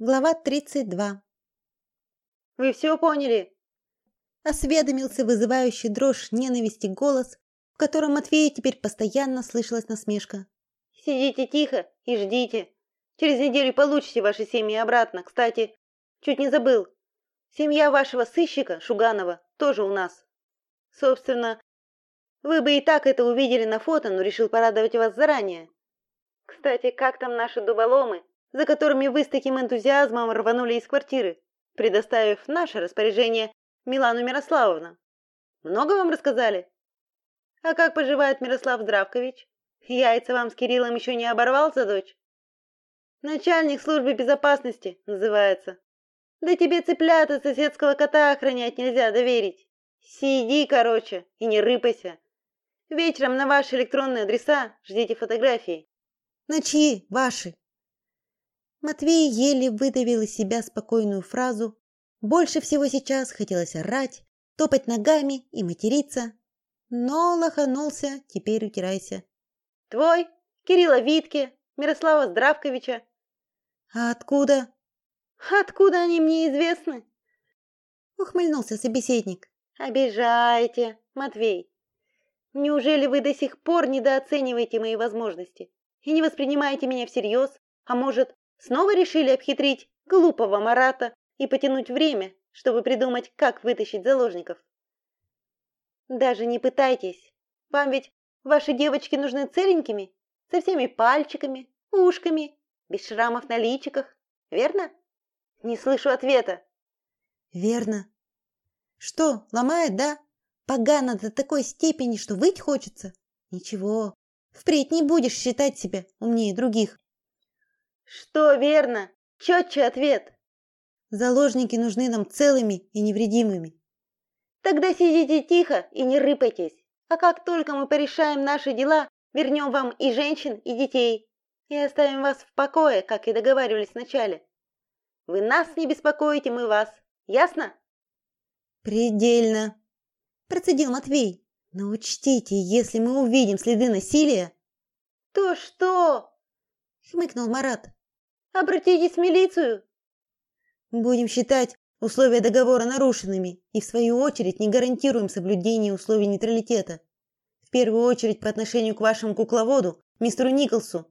Глава 32. Вы все поняли? Осведомился вызывающий дрожь ненависти голос, в котором Матвею теперь постоянно слышалась насмешка. Сидите тихо и ждите. Через неделю получите ваши семьи обратно. Кстати, чуть не забыл. Семья вашего сыщика Шуганова тоже у нас. Собственно, вы бы и так это увидели на фото, но решил порадовать вас заранее. Кстати, как там наши дуболомы? За которыми вы с таким энтузиазмом рванули из квартиры, предоставив наше распоряжение Милану Мирославовну. Много вам рассказали? А как поживает Мирослав Здравкович? Яйца вам с Кириллом еще не оборвал за дочь? Начальник службы безопасности называется. Да тебе цыплята соседского кота охранять нельзя доверить. Сиди, короче, и не рыпайся. Вечером на ваши электронные адреса ждите фотографии. На чьи ваши? Матвей еле выдавил из себя спокойную фразу. Больше всего сейчас хотелось орать, топать ногами и материться. Но лоханулся, теперь утирайся. Твой? Кирилла Витке, Мирослава Здравковича. А откуда? Откуда они мне известны? Ухмыльнулся собеседник. Обижаете, Матвей. Неужели вы до сих пор недооцениваете мои возможности и не воспринимаете меня всерьез? А может, Снова решили обхитрить глупого Марата и потянуть время, чтобы придумать, как вытащить заложников. Даже не пытайтесь. Вам ведь ваши девочки нужны целенькими, со всеми пальчиками, ушками, без шрамов на личиках, верно? Не слышу ответа. Верно. Что, ломает, да? Погано до такой степени, что выть хочется? Ничего. Впредь не будешь считать себя умнее других. Что верно? Четче ответ. Заложники нужны нам целыми и невредимыми. Тогда сидите тихо и не рыпайтесь. А как только мы порешаем наши дела, вернем вам и женщин, и детей. И оставим вас в покое, как и договаривались вначале. Вы нас не беспокоите, мы вас. Ясно? Предельно. Процедил Матвей. Но учтите, если мы увидим следы насилия... То что? Хмыкнул Марат. Обратитесь в милицию. Будем считать условия договора нарушенными и в свою очередь не гарантируем соблюдение условий нейтралитета. В первую очередь по отношению к вашему кукловоду, мистеру Николсу.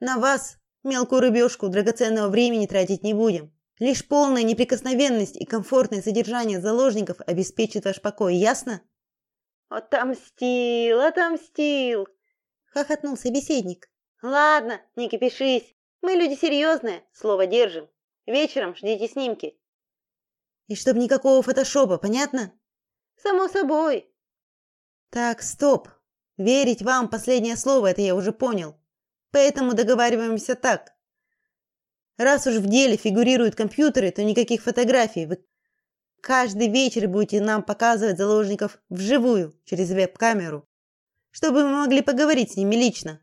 На вас, мелкую рыбешку, драгоценного времени тратить не будем. Лишь полная неприкосновенность и комфортное содержание заложников обеспечит ваш покой, ясно? Отомстил, отомстил, хохотнул собеседник. Ладно, не кипишись. Мы люди серьезные, слово держим. Вечером ждите снимки. И чтоб никакого фотошопа, понятно? Само собой. Так, стоп. Верить вам последнее слово, это я уже понял. Поэтому договариваемся так. Раз уж в деле фигурируют компьютеры, то никаких фотографий. Вы каждый вечер будете нам показывать заложников вживую через веб-камеру, чтобы мы могли поговорить с ними лично.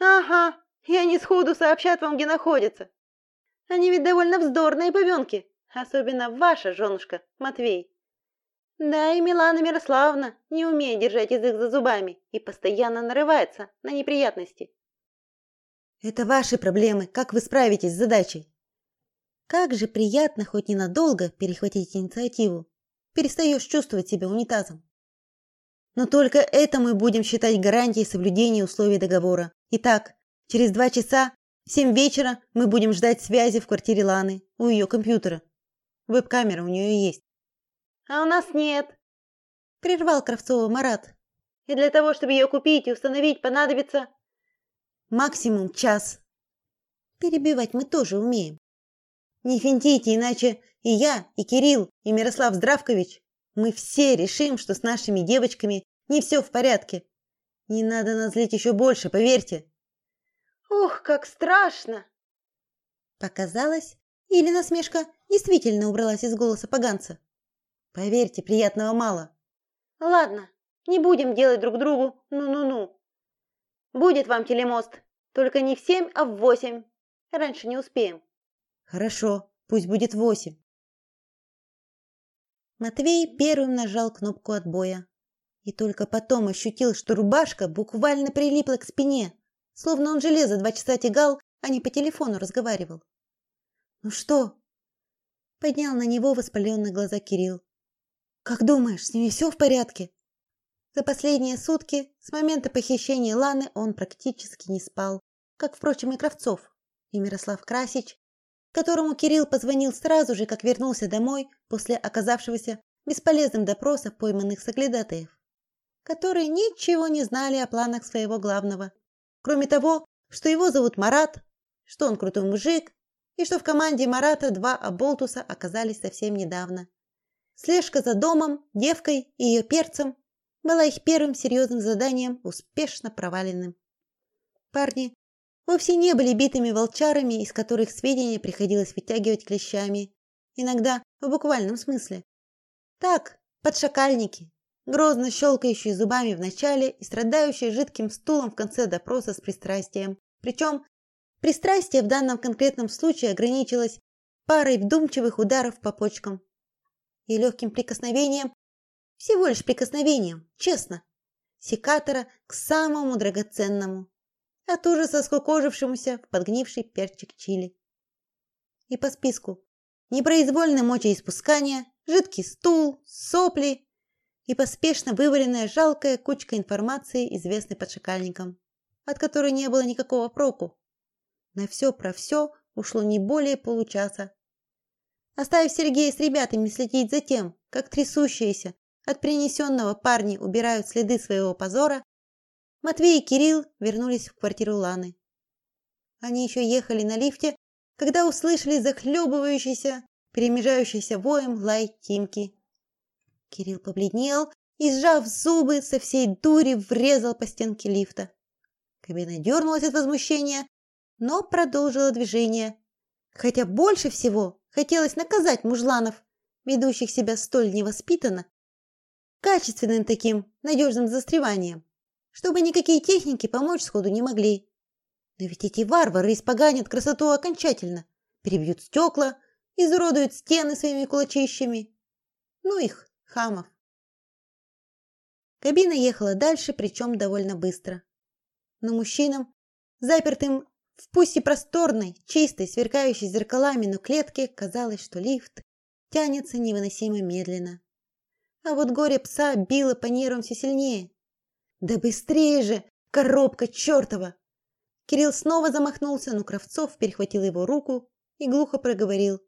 Ага, и они сходу сообщат вам, где находятся. Они ведь довольно вздорные бабёнки, особенно ваша женушка, Матвей. Да и Милана Мирославовна не умеет держать язык за зубами и постоянно нарывается на неприятности. Это ваши проблемы, как вы справитесь с задачей? Как же приятно хоть ненадолго перехватить инициативу. Перестаешь чувствовать себя унитазом. Но только это мы будем считать гарантией соблюдения условий договора. Итак, Через два часа в семь вечера мы будем ждать связи в квартире Ланы у ее компьютера. Веб-камера у нее есть. А у нас нет, прервал Кравцова Марат. И для того, чтобы ее купить и установить, понадобится максимум час. Перебивать мы тоже умеем. Не финтите, иначе и я, и Кирилл, и Мирослав Здравкович, мы все решим, что с нашими девочками не все в порядке. Не надо нас злить еще больше, поверьте. Ох, как страшно. Показалось, или насмешка действительно убралась из голоса поганца. Поверьте, приятного мало. Ладно, не будем делать друг другу ну-ну-ну. Будет вам телемост, только не в семь, а в восемь. Раньше не успеем. Хорошо, пусть будет восемь. Матвей первым нажал кнопку отбоя и только потом ощутил, что рубашка буквально прилипла к спине словно он железо два часа тягал а не по телефону разговаривал. Ну что? Поднял на него воспаленные глаза Кирилл. Как думаешь, с ними все в порядке? За последние сутки, с момента похищения Ланы, он практически не спал, как, впрочем, и Кравцов, и Мирослав Красич, которому Кирилл позвонил сразу же, как вернулся домой после оказавшегося бесполезным допроса пойманных соглядатаев, которые ничего не знали о планах своего главного, кроме того, что его зовут Марат, что он крутой мужик, и что в команде Марата два оболтуса оказались совсем недавно. Слежка за домом, девкой и ее перцем была их первым серьезным заданием, успешно проваленным. Парни вовсе не были битыми волчарами, из которых сведения приходилось вытягивать клещами, иногда в буквальном смысле. Так, подшакальники, грозно щелкающие зубами в начале и страдающие жидким стулом в конце допроса с пристрастием. Причем пристрастие в данном конкретном случае ограничилось парой вдумчивых ударов по почкам и легким прикосновением, всего лишь прикосновением, честно, секатора к самому драгоценному, от ужаса скукожившемуся в подгнивший перчик чили. И по списку непроизвольное мочеиспускание, жидкий стул, сопли и поспешно вываленная жалкая кучка информации, известной подшакальникам, от которой не было никакого проку. На все про все ушло не более получаса. Оставив Сергея с ребятами следить за тем, как трясущиеся от принесенного парни убирают следы своего позора, Матвей и Кирилл вернулись в квартиру Ланы. Они еще ехали на лифте, когда услышали захлебывающийся, перемежающийся воем лай Тимки. Кирилл побледнел и, сжав зубы, со всей дури врезал по стенке лифта. Кабина дернулась от возмущения, но продолжила движение, хотя больше всего хотелось наказать мужланов, ведущих себя столь невоспитанно, качественным таким надежным застреванием, чтобы никакие техники помочь сходу не могли. Но ведь эти варвары испоганят красоту окончательно, перебьют стекла, изуродуют стены своими кулачищами. Ну их, хамов. Кабина ехала дальше, причем довольно быстро. Но мужчинам, запертым в пусть и просторной, чистой, сверкающей зеркалами, но клетке, казалось, что лифт тянется невыносимо медленно. А вот горе пса било по нервам все сильнее. Да быстрее же, коробка чертова! Кирилл снова замахнулся, но Кравцов перехватил его руку и глухо проговорил: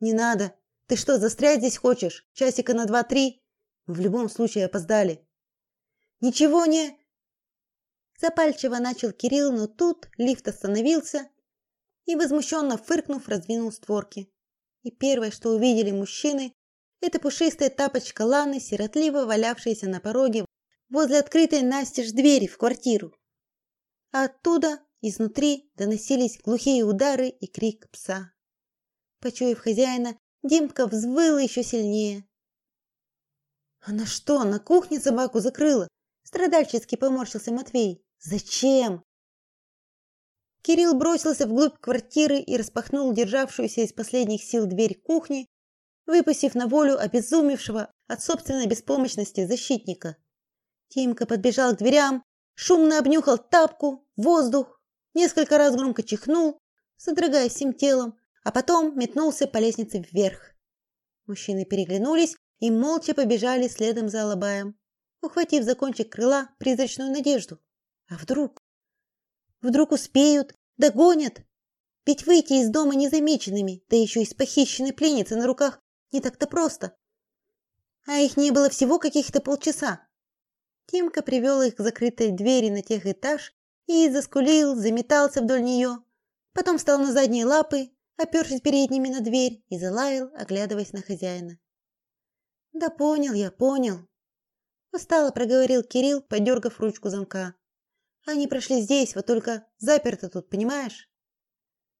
"Не надо. Ты что, застрять здесь хочешь? Часика на два-три? В любом случае опоздали. Ничего не Запальчиво начал Кирилл, но тут лифт остановился и возмущенно фыркнув, раздвинул створки. И первое, что увидели мужчины, это пушистая тапочка Ланы, сиротливо валявшаяся на пороге возле открытой настежь двери в квартиру. А оттуда, изнутри, доносились глухие удары и крик пса. Почуяв хозяина, Димка взвыла еще сильнее. Она что, на кухне собаку закрыла? Страдальчески поморщился Матвей. Зачем? Кирилл бросился вглубь квартиры и распахнул державшуюся из последних сил дверь кухни, выпустив на волю обезумевшего от собственной беспомощности защитника. Тимка подбежал к дверям, шумно обнюхал тапку, воздух, несколько раз громко чихнул, содрогаясь всем телом, а потом метнулся по лестнице вверх. Мужчины переглянулись и молча побежали следом за Алабаем, ухватив за кончик крыла призрачную надежду. А вдруг? Вдруг успеют, догонят? Ведь выйти из дома незамеченными, да еще и с похищенной пленницей на руках, не так-то просто. А их не было всего каких-то полчаса. Тимка привел их к закрытой двери на тех этаж и заскулил, заметался вдоль нее, потом встал на задние лапы опершись передними на дверь, и залаял, оглядываясь на хозяина. Да понял я, понял. Устало проговорил Кирилл, подергав ручку замка. Они прошли здесь, вот только заперто тут, понимаешь?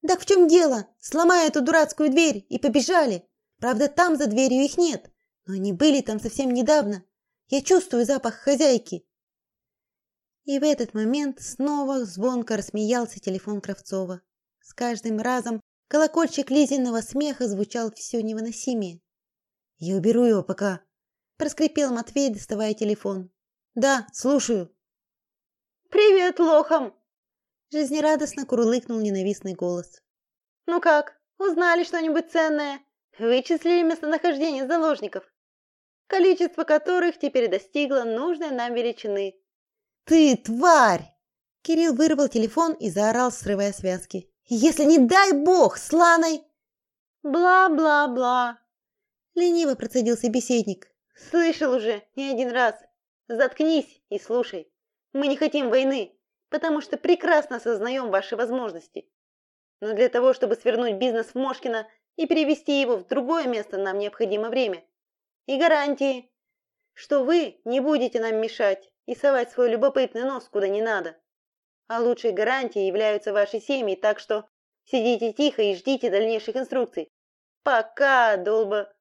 Так в чем дело? Сломай эту дурацкую дверь и побежали. Правда, там за дверью их нет, но они были там совсем недавно. Я чувствую запах хозяйки. И в этот момент снова звонко рассмеялся телефон Кравцова. С каждым разом Колокольчик Лизиного смеха звучал все невыносимее. "Я уберу его пока", проскрипел Матвей, доставая телефон. "Да, слушаю". "Привет, лохам", Жизнерадостно курлыкнул ненавистный голос. Ну как, узнали что-нибудь ценное? Вычислили местонахождение заложников, количество которых теперь достигло нужной нам величины. Ты тварь! Кирилл вырвал телефон и заорал, срывая связки. Если не дай бог, с Ланой Бла-бла-бла. лениво процедил собеседник. Слышал уже не один раз. Заткнись и слушай. Мы не хотим войны, потому что прекрасно осознаем ваши возможности. Но для того, чтобы свернуть бизнес в Мошкино и перевести его в другое место, нам необходимо время. И гарантии, что вы не будете нам мешать и совать свой любопытный нос куда не надо. А лучшей гарантией являются ваши семьи, так что сидите тихо и ждите дальнейших инструкций. Пока, долба...